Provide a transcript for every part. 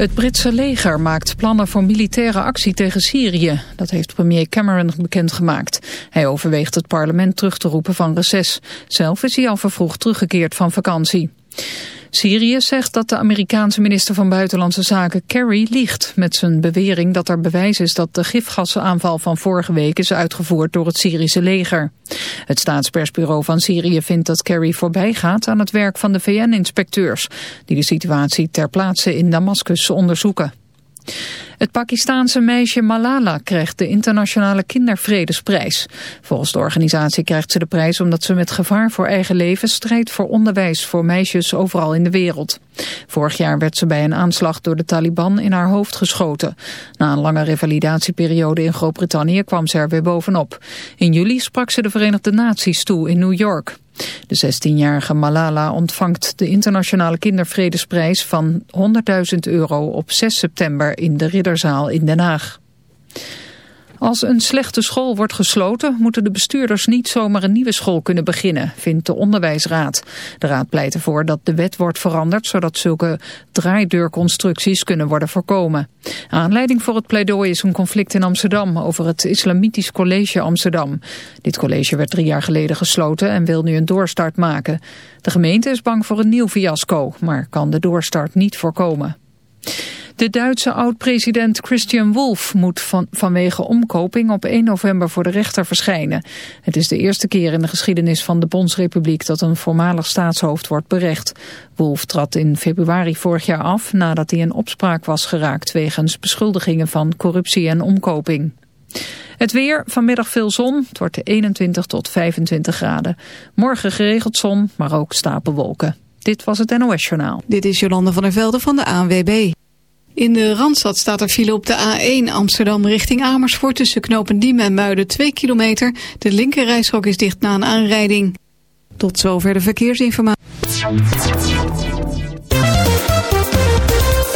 Het Britse leger maakt plannen voor militaire actie tegen Syrië. Dat heeft premier Cameron bekendgemaakt. Hij overweegt het parlement terug te roepen van reces. Zelf is hij al vervroegd teruggekeerd van vakantie. Syrië zegt dat de Amerikaanse minister van Buitenlandse Zaken Kerry liegt met zijn bewering dat er bewijs is dat de gifgassenaanval van vorige week is uitgevoerd door het Syrische leger. Het staatspersbureau van Syrië vindt dat Kerry voorbij gaat aan het werk van de VN-inspecteurs die de situatie ter plaatse in Damascus onderzoeken. Het Pakistaanse meisje Malala krijgt de internationale kindervredesprijs. Volgens de organisatie krijgt ze de prijs omdat ze met gevaar voor eigen leven strijdt voor onderwijs voor meisjes overal in de wereld. Vorig jaar werd ze bij een aanslag door de Taliban in haar hoofd geschoten. Na een lange revalidatieperiode in Groot-Brittannië kwam ze er weer bovenop. In juli sprak ze de Verenigde Naties toe in New York. De 16-jarige Malala ontvangt de internationale kindervredesprijs van 100.000 euro op 6 september in de Ridderzaal in Den Haag. Als een slechte school wordt gesloten, moeten de bestuurders niet zomaar een nieuwe school kunnen beginnen, vindt de onderwijsraad. De raad pleit ervoor dat de wet wordt veranderd, zodat zulke draaideurconstructies kunnen worden voorkomen. Aanleiding voor het pleidooi is een conflict in Amsterdam over het Islamitisch College Amsterdam. Dit college werd drie jaar geleden gesloten en wil nu een doorstart maken. De gemeente is bang voor een nieuw fiasco, maar kan de doorstart niet voorkomen. De Duitse oud-president Christian Wolff moet van, vanwege omkoping op 1 november voor de rechter verschijnen. Het is de eerste keer in de geschiedenis van de Bondsrepubliek dat een voormalig staatshoofd wordt berecht. Wolff trad in februari vorig jaar af nadat hij in opspraak was geraakt wegens beschuldigingen van corruptie en omkoping. Het weer, vanmiddag veel zon, het wordt 21 tot 25 graden. Morgen geregeld zon, maar ook stapelwolken. Dit was het NOS Journaal. Dit is Jolande van der Velde van de ANWB. In de Randstad staat er file op de A1 Amsterdam richting Amersfoort... tussen Knopendiemen en Muiden 2 kilometer. De linkerrijstrook is dicht na een aanrijding. Tot zover de verkeersinformatie.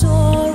soul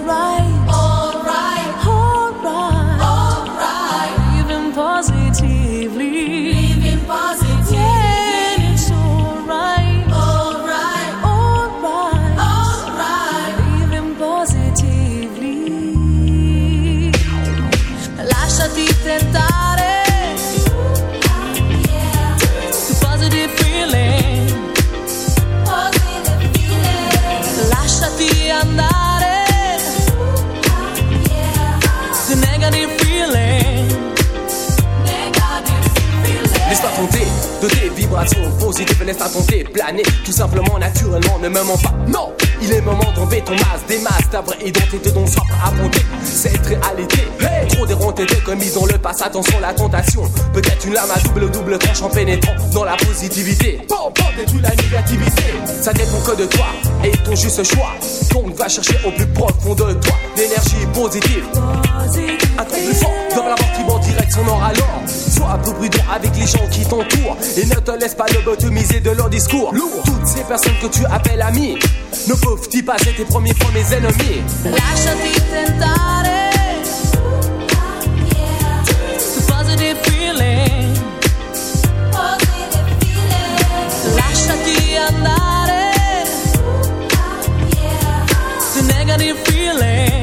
vibrations positives, laisse-toi tenter, planer tout simplement, naturellement, ne me mens pas. Non, il est moment d'enlever ton masque, des masques, ta vraie identité dont soif à affronter cette réalité. Hey, trop déronté de commis dans le passé, attention la tentation. Peut-être une lame à double double tranche en pénétrant dans la positivité. Bon, bon, détruis la négativité. Ça dépend que de toi et ton juste choix. Donc va chercher au plus profond de toi l'énergie positive. Un truc plus dans la mort direction nord alors. Sois un peu prudent avec les gens qui t'entourent et ne te laisse pas lobotomiser de leur discours. Toutes ces personnes que tu appelles amis ne peuvent-ils pas être tes premiers fois mes ennemis? Lasciati tentare. The positive feeling. Lasciati andare. The negative feeling.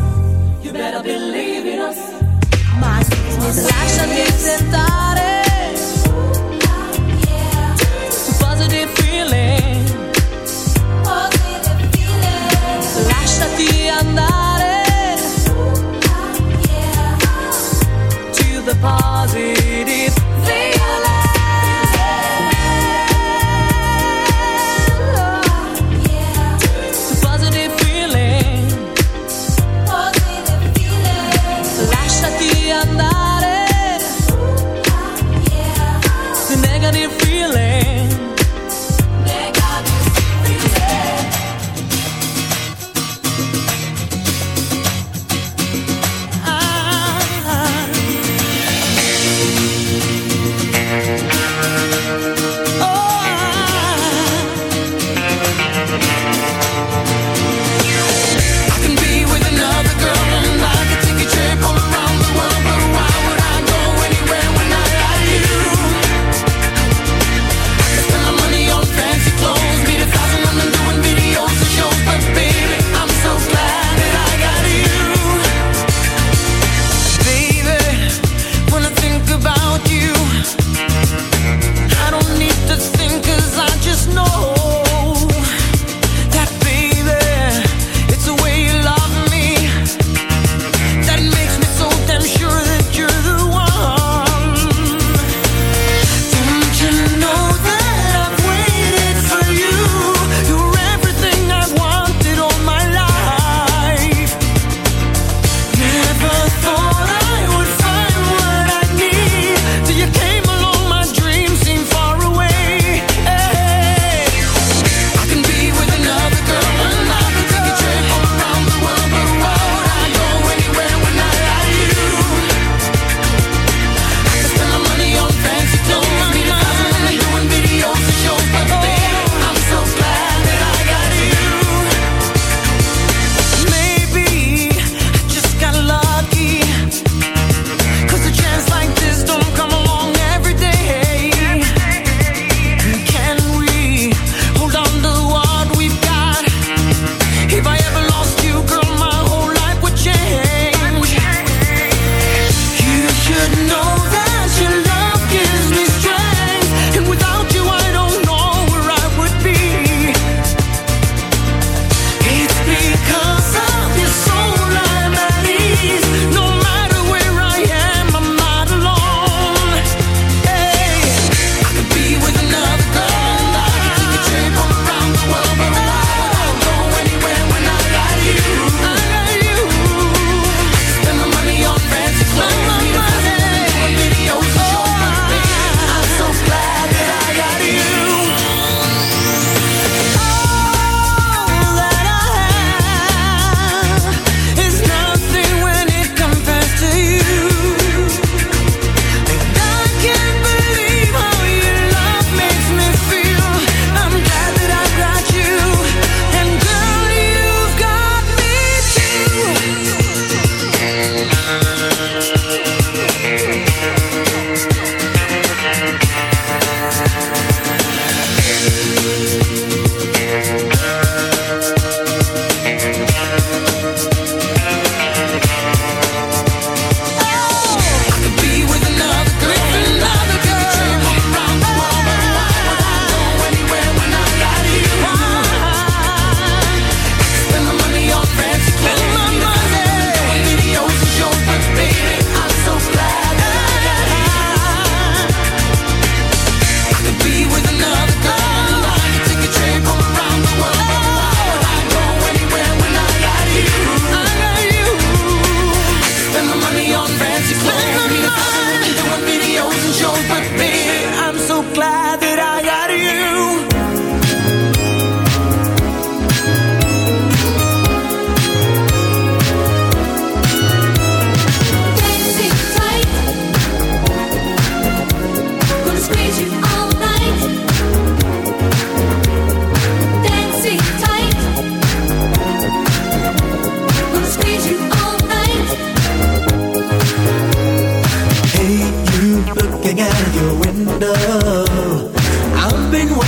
better believe in us. Más is shall get started. Positive feeling. Lasciati andare to the party.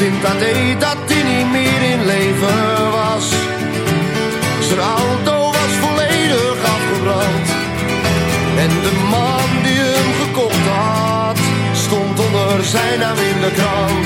In het AD dat hij niet meer in leven was. Zijn auto was volledig afgebrand. En de man die hem gekocht had, stond onder zijn naam in de krant.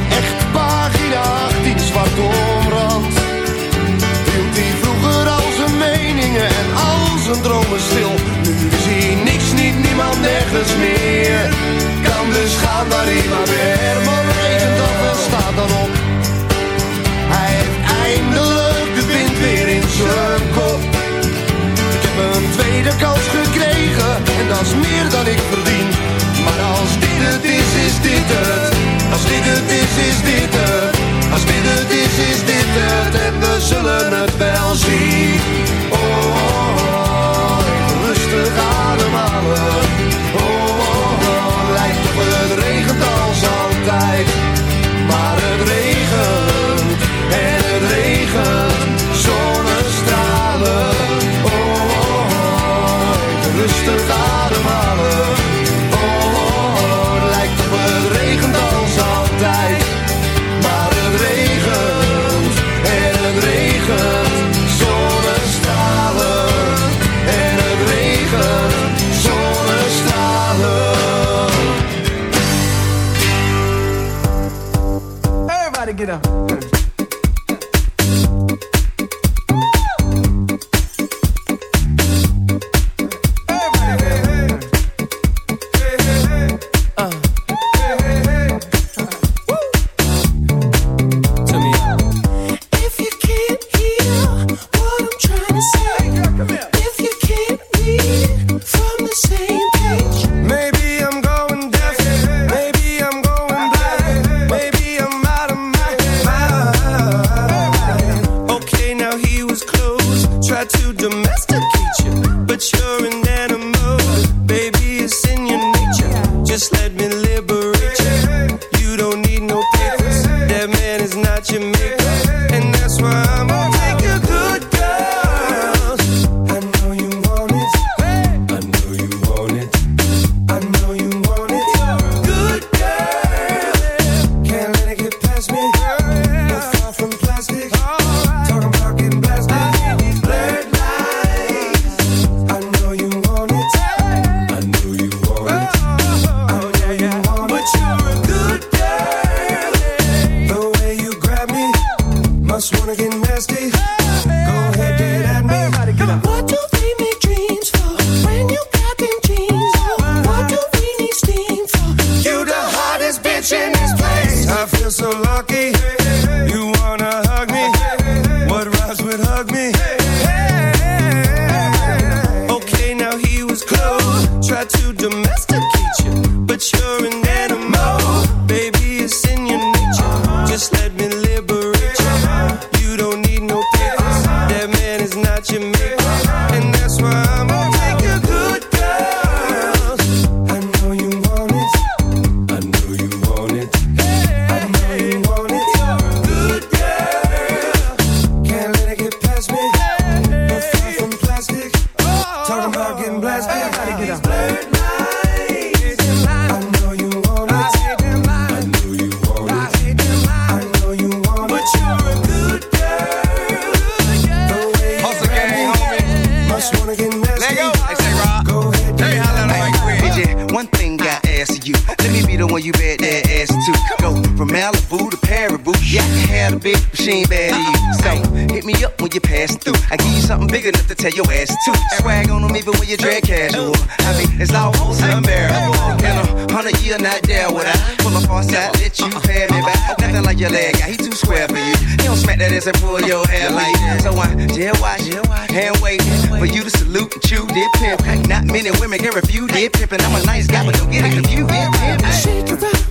dromen stil. Nu zie niks, niet niemand, nergens meer. Kan share with a Pull up on side, let you uh-uh. pay me back. Uh-uh. Nothing like your leg guy, he too square for you. He don't smack that ass and pull your hair like that. So I jail watch, hand wait for you to salute and chew, dip pimp. Not many women can refuse, dip pimp. And I'm a nice guy, but don't get it confused, dip pimp.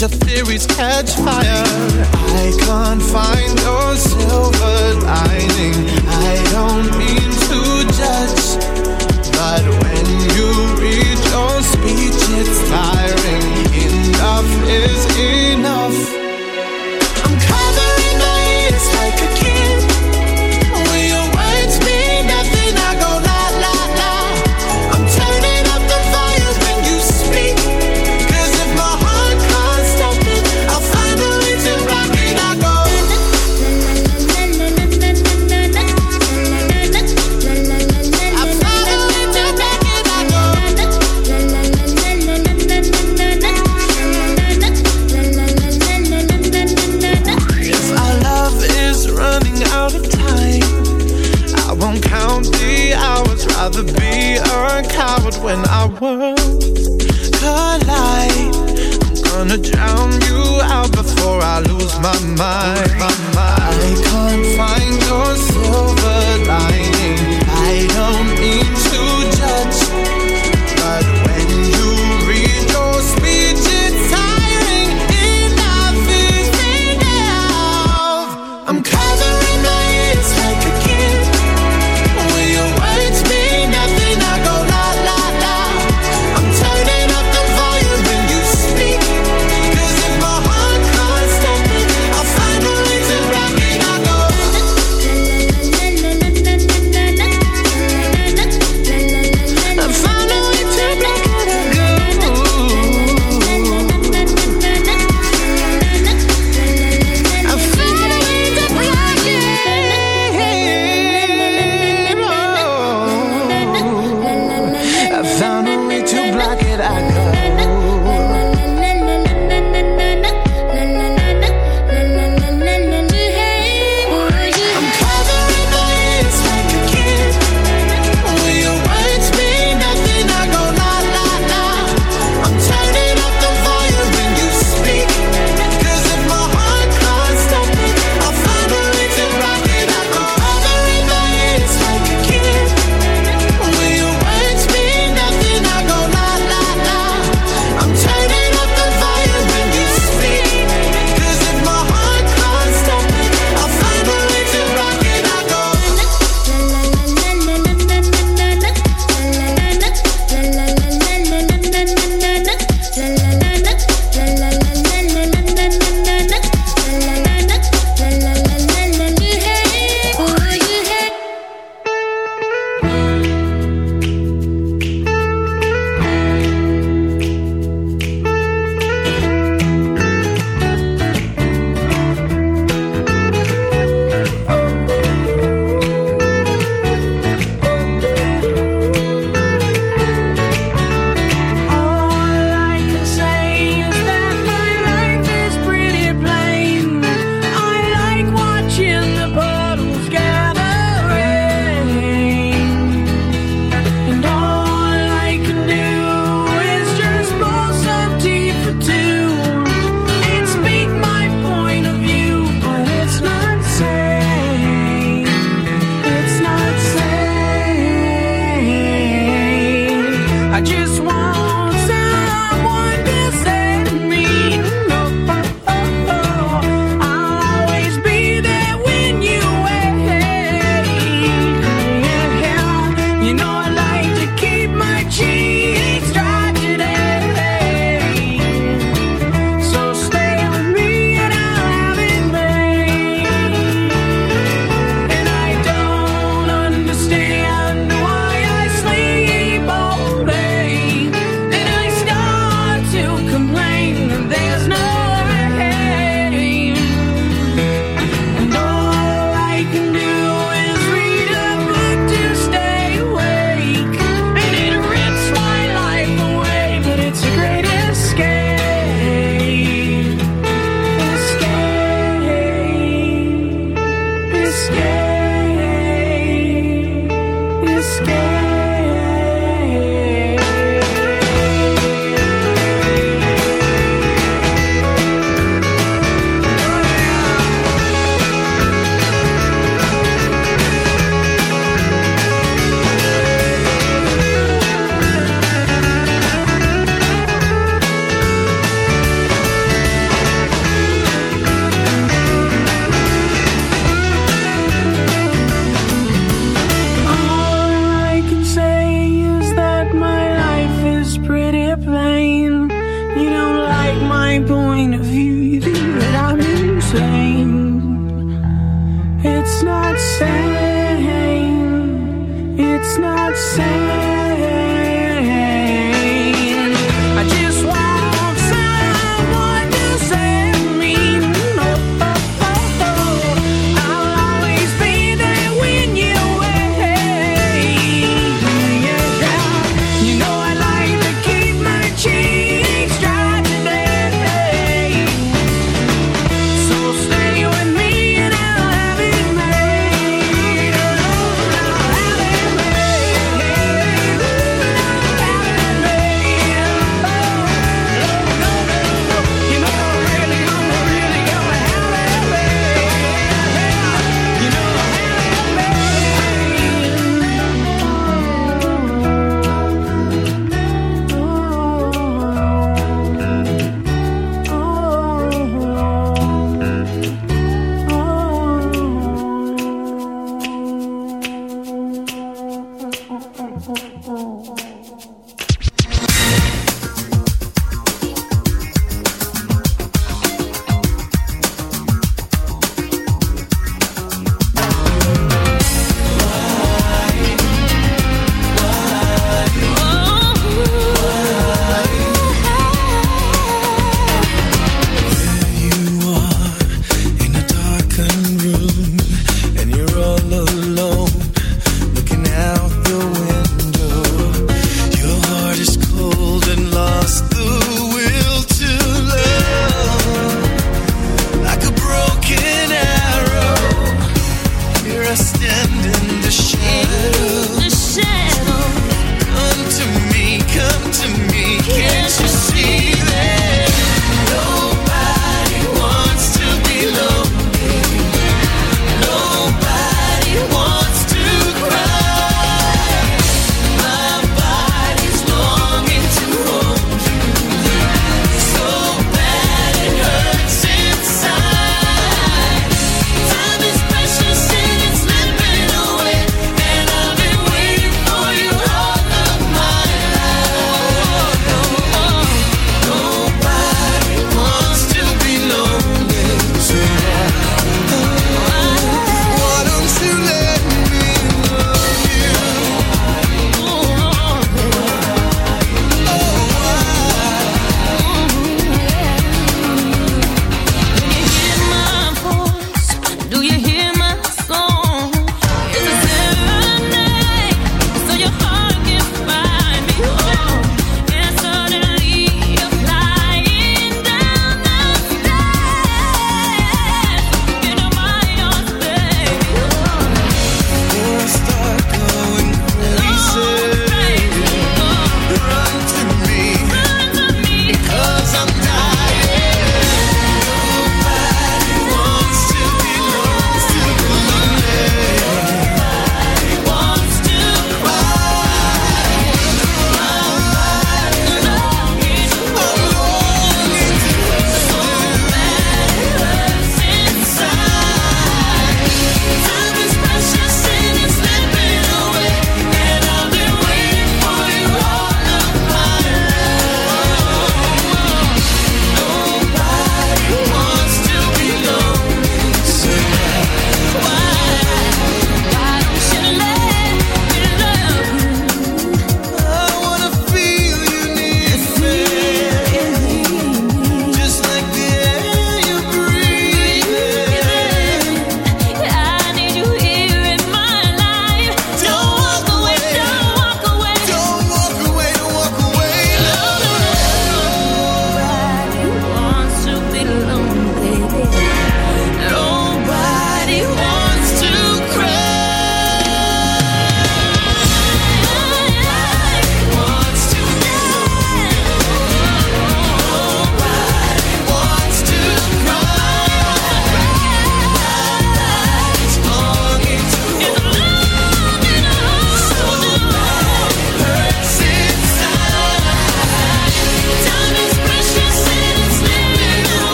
your theories catch fire.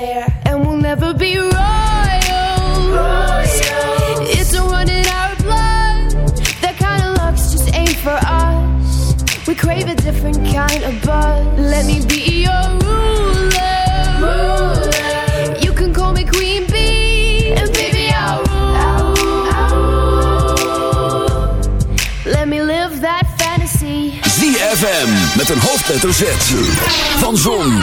affair, and we'll never be royal. It's a running our blood. That kind of luck's just ain't for us. We crave a different kind of buzz. Let me be your ruler. You can call me Queen Bee, and baby I'll. Let me live that fantasy. ZFM met een hoofdletter Z. Van Zon,